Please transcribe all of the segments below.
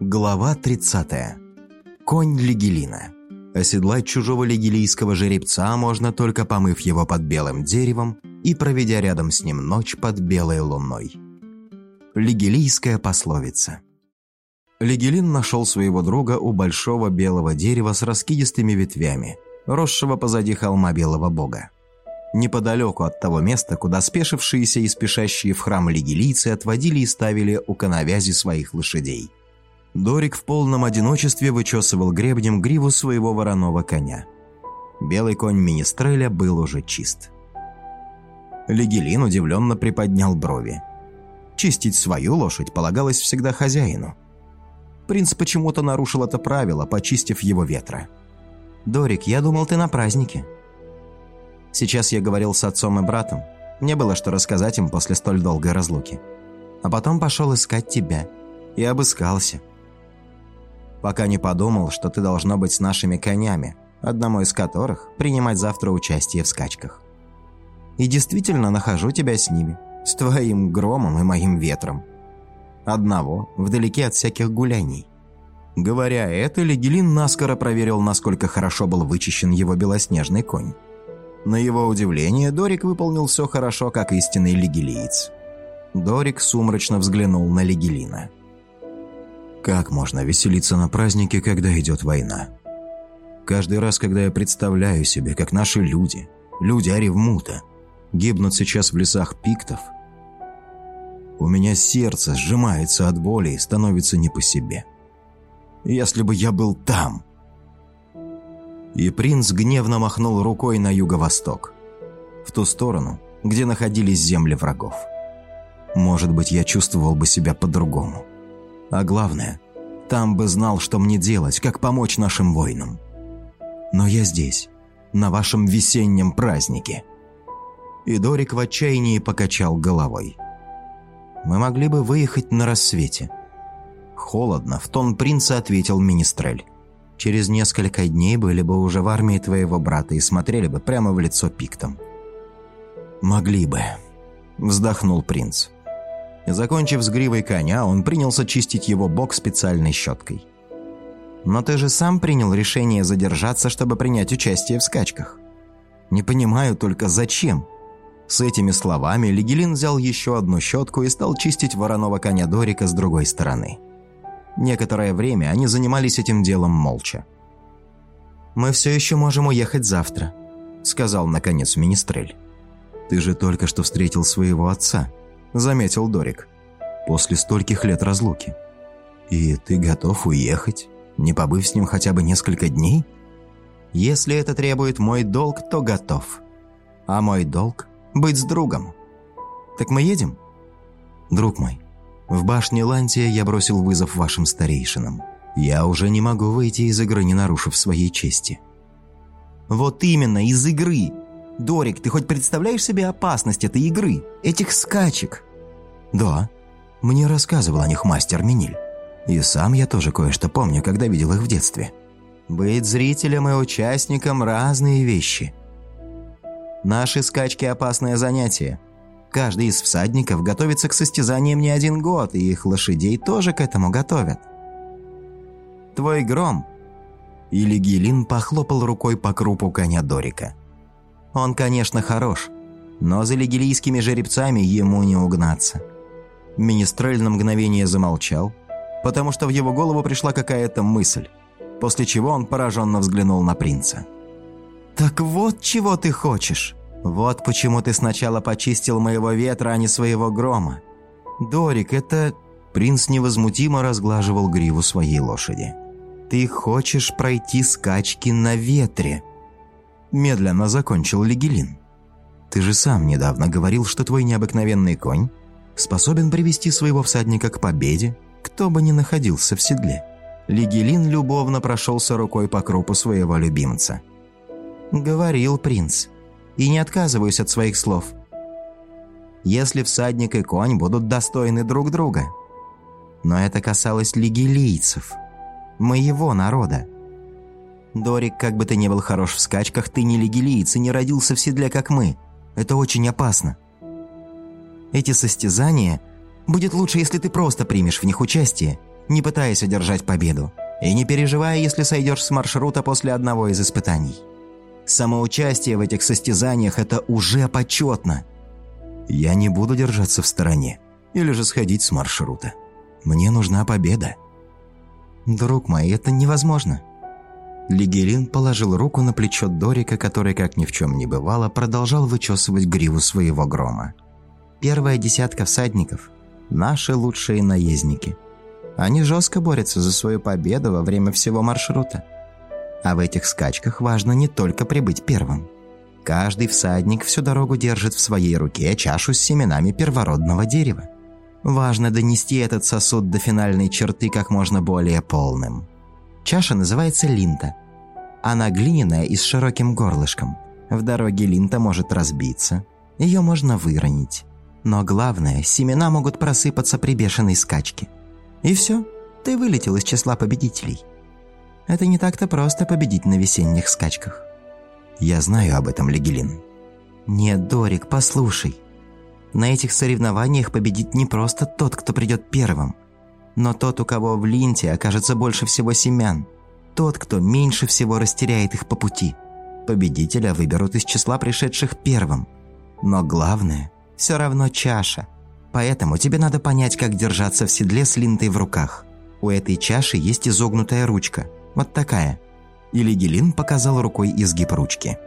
Глава 30. Конь Лигелина. Оседлать чужого лигелийского жеребца можно только помыв его под белым деревом и проведя рядом с ним ночь под белой луной. Лигелийская пословица. Лигелин нашел своего друга у большого белого дерева с раскидистыми ветвями, росшего позади холма белого бога. Неподалеку от того места, куда спешившиеся и спешащие в храм лигелийцы отводили и ставили у коновязи своих лошадей – Дорик в полном одиночестве вычесывал гребнем гриву своего вороного коня. Белый конь Министреля был уже чист. Легелин удивленно приподнял брови. Чистить свою лошадь полагалось всегда хозяину. Принц почему-то нарушил это правило, почистив его ветра. «Дорик, я думал, ты на празднике». Сейчас я говорил с отцом и братом. Не было что рассказать им после столь долгой разлуки. А потом пошел искать тебя. И обыскался пока не подумал, что ты должно быть с нашими конями, одному из которых принимать завтра участие в скачках. И действительно нахожу тебя с ними, с твоим громом и моим ветром. Одного, вдалеке от всяких гуляний. Говоря это, Легелин наскоро проверил, насколько хорошо был вычищен его белоснежный конь. На его удивление, Дорик выполнил все хорошо, как истинный легилиец. Дорик сумрачно взглянул на Легелина. Как можно веселиться на празднике, когда идет война? Каждый раз, когда я представляю себе, как наши люди, люди Аревмута, гибнут сейчас в лесах пиктов, у меня сердце сжимается от боли и становится не по себе. Если бы я был там... И принц гневно махнул рукой на юго-восток, в ту сторону, где находились земли врагов. Может быть, я чувствовал бы себя по-другому. А главное, там бы знал, что мне делать, как помочь нашим воинам. Но я здесь, на вашем весеннем празднике». И Дорик в отчаянии покачал головой. «Мы могли бы выехать на рассвете». «Холодно», — в тон принца ответил Министрель. «Через несколько дней были бы уже в армии твоего брата и смотрели бы прямо в лицо пиктом». «Могли бы», — вздохнул принц. Закончив с гривой коня, он принялся чистить его бок специальной щеткой. «Но ты же сам принял решение задержаться, чтобы принять участие в скачках. Не понимаю только, зачем?» С этими словами Лигелин взял еще одну щетку и стал чистить вороного коня Дорика с другой стороны. Некоторое время они занимались этим делом молча. «Мы все еще можем уехать завтра», — сказал наконец Министрель. «Ты же только что встретил своего отца», – заметил Дорик. «После стольких лет разлуки. И ты готов уехать, не побыв с ним хотя бы несколько дней? Если это требует мой долг, то готов. А мой долг – быть с другом. Так мы едем?» «Друг мой, в башне Лантия я бросил вызов вашим старейшинам. Я уже не могу выйти из игры, не нарушив своей чести». «Вот именно, из игры!» Дорик, ты хоть представляешь себе опасность этой игры, этих скачек?» «Да. Мне рассказывал о них мастер Миниль. И сам я тоже кое-что помню, когда видел их в детстве. Быть зрителем и участником – разные вещи. Наши скачки – опасное занятие. Каждый из всадников готовится к состязаниям не один год, и их лошадей тоже к этому готовят. Твой гром...» Или Гилин похлопал рукой по крупу коня Дорика – он, конечно, хорош, но за лигилийскими жеребцами ему не угнаться. Министрель на мгновение замолчал, потому что в его голову пришла какая-то мысль, после чего он пораженно взглянул на принца. «Так вот чего ты хочешь! Вот почему ты сначала почистил моего ветра, а не своего грома. Дорик, это...» Принц невозмутимо разглаживал гриву своей лошади. «Ты хочешь пройти скачки на ветре?» Медленно закончил Легелин. «Ты же сам недавно говорил, что твой необыкновенный конь способен привести своего всадника к победе, кто бы ни находился в седле». Легелин любовно прошелся рукой по крупу своего любимца. «Говорил принц, и не отказываюсь от своих слов. Если всадник и конь будут достойны друг друга. Но это касалось лигилийцев, моего народа. Дорик, как бы ты ни был хорош в скачках, ты не легилиец и не родился в седле, как мы. Это очень опасно. Эти состязания... Будет лучше, если ты просто примешь в них участие не пытаясь одержать победу, и не переживая, если сойдешь с маршрута после одного из испытаний. Самоучастие в этих состязаниях – это уже почетно. Я не буду держаться в стороне или же сходить с маршрута. Мне нужна победа. Друг мой, это невозможно. Лигелин положил руку на плечо Дорика, который, как ни в чем не бывало, продолжал вычесывать гриву своего грома. Первая десятка всадников – наши лучшие наездники. Они жестко борются за свою победу во время всего маршрута. А в этих скачках важно не только прибыть первым. Каждый всадник всю дорогу держит в своей руке чашу с семенами первородного дерева. Важно донести этот сосуд до финальной черты как можно более полным. Чаша называется линта. Она глиняная и с широким горлышком. В дороге линта может разбиться. Ее можно выронить. Но главное, семена могут просыпаться при бешеной скачке. И все, ты вылетел из числа победителей. Это не так-то просто победить на весенних скачках. Я знаю об этом, Легелин. Нет, Дорик, послушай. На этих соревнованиях победит не просто тот, кто придет первым, но тот, у кого в линте окажется больше всего семян. Тот, кто меньше всего растеряет их по пути. Победителя выберут из числа пришедших первым. Но главное, все равно чаша. Поэтому тебе надо понять, как держаться в седле с линтой в руках. У этой чаши есть изогнутая ручка – вот такая. Или Гелин показал рукой изгиб ручки.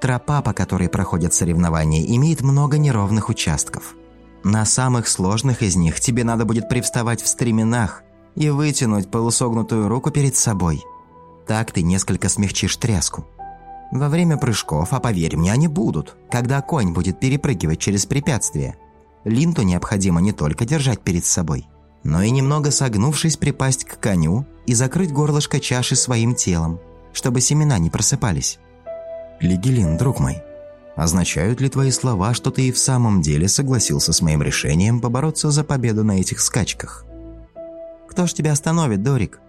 Тропа, по которой проходят соревнования, имеет много неровных участков. На самых сложных из них тебе надо будет привставать в стременах и вытянуть полусогнутую руку перед собой. Так ты несколько смягчишь тряску. Во время прыжков, а поверь мне, они будут, когда конь будет перепрыгивать через препятствия. Линту необходимо не только держать перед собой – но и немного согнувшись припасть к коню и закрыть горлышко чаши своим телом, чтобы семена не просыпались. «Лигелин, друг мой, означают ли твои слова, что ты и в самом деле согласился с моим решением побороться за победу на этих скачках?» «Кто ж тебя остановит, Дорик?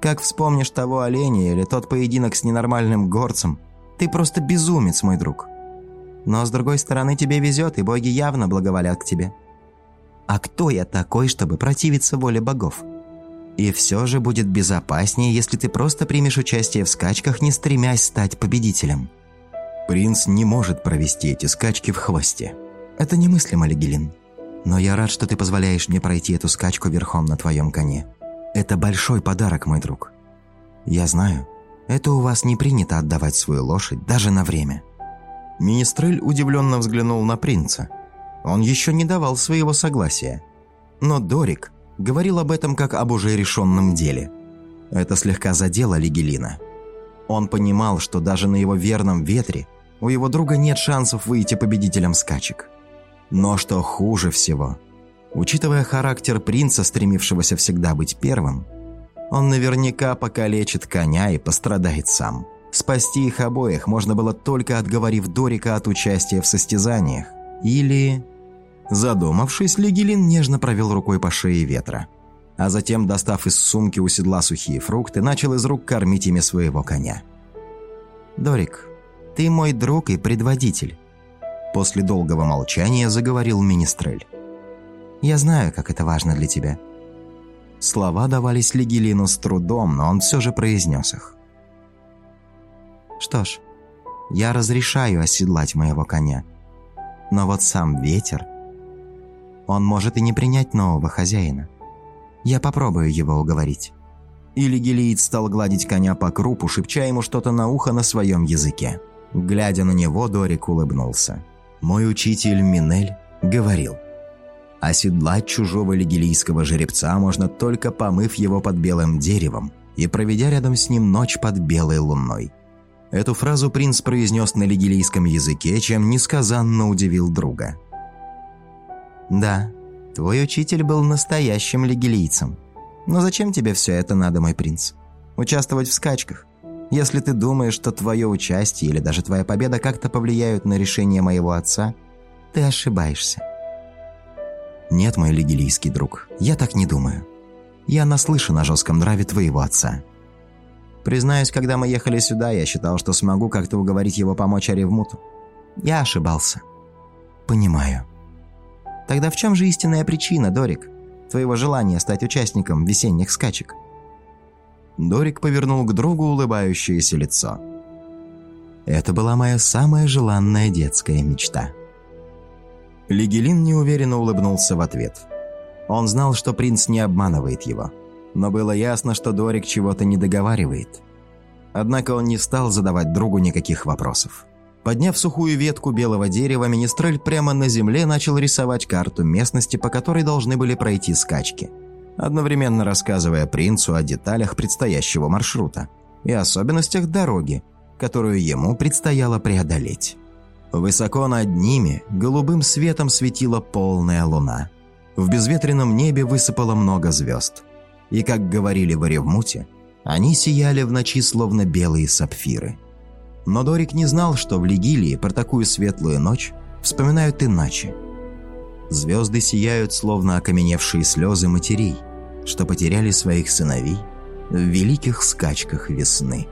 Как вспомнишь того оленя или тот поединок с ненормальным горцем, ты просто безумец, мой друг. Но с другой стороны, тебе везет, и боги явно благоволят к тебе». А кто я такой, чтобы противиться воле богов? И все же будет безопаснее, если ты просто примешь участие в скачках, не стремясь стать победителем. Принц не может провести эти скачки в хвосте. Это немыслимо, Легелин. Но я рад, что ты позволяешь мне пройти эту скачку верхом на твоем коне. Это большой подарок, мой друг. Я знаю, это у вас не принято отдавать свою лошадь даже на время. Министрель удивленно взглянул на принца – он еще не давал своего согласия. Но Дорик говорил об этом как об уже решенном деле. Это слегка задело Лигелина. Он понимал, что даже на его верном ветре у его друга нет шансов выйти победителем скачек. Но что хуже всего, учитывая характер принца, стремившегося всегда быть первым, он наверняка покалечит коня и пострадает сам. Спасти их обоих можно было только отговорив Дорика от участия в состязаниях. Или Задумавшись, Легелин нежно провел рукой по шее ветра. А затем, достав из сумки у седла сухие фрукты, начал из рук кормить ими своего коня. «Дорик, ты мой друг и предводитель», – после долгого молчания заговорил Министрель. «Я знаю, как это важно для тебя». Слова давались Легелину с трудом, но он все же произнес их. «Что ж, я разрешаю оседлать моего коня. Но вот сам ветер он может и не принять нового хозяина. Я попробую его уговорить». Или стал гладить коня по крупу, шепча ему что-то на ухо на своем языке. Глядя на него, Дорик улыбнулся. «Мой учитель Минель говорил, оседлать чужого лигелийского жеребца можно только помыв его под белым деревом и проведя рядом с ним ночь под белой луной». Эту фразу принц произнес на лигелийском языке, чем несказанно удивил друга – «Да, твой учитель был настоящим легилийцем. Но зачем тебе все это надо, мой принц? Участвовать в скачках? Если ты думаешь, что твое участие или даже твоя победа как-то повлияют на решение моего отца, ты ошибаешься». «Нет, мой легилийский друг, я так не думаю. Я наслышан о жестком нраве твоего отца». Признаюсь, когда мы ехали сюда, я считал, что смогу как-то уговорить его помочь Аревмуту. Я ошибался. Понимаю. Тогда в чем же истинная причина, Дорик? твоего желания стать участником весенних скачек?» Дорик повернул к другу улыбающееся лицо. «Это была моя самая желанная детская мечта». Лигелин неуверенно улыбнулся в ответ. Он знал, что принц не обманывает его. Но было ясно, что Дорик чего-то не договаривает. Однако он не стал задавать другу никаких вопросов. Подняв сухую ветку белого дерева, Министрель прямо на земле начал рисовать карту местности, по которой должны были пройти скачки, одновременно рассказывая принцу о деталях предстоящего маршрута и особенностях дороги, которую ему предстояло преодолеть. Высоко над ними голубым светом светила полная луна. В безветренном небе высыпало много звезд. И, как говорили в Оревмуте, они сияли в ночи, словно белые сапфиры. Но Дорик не знал, что в Легилии про такую светлую ночь вспоминают иначе. Звезды сияют, словно окаменевшие слезы матерей, что потеряли своих сыновей в великих скачках весны.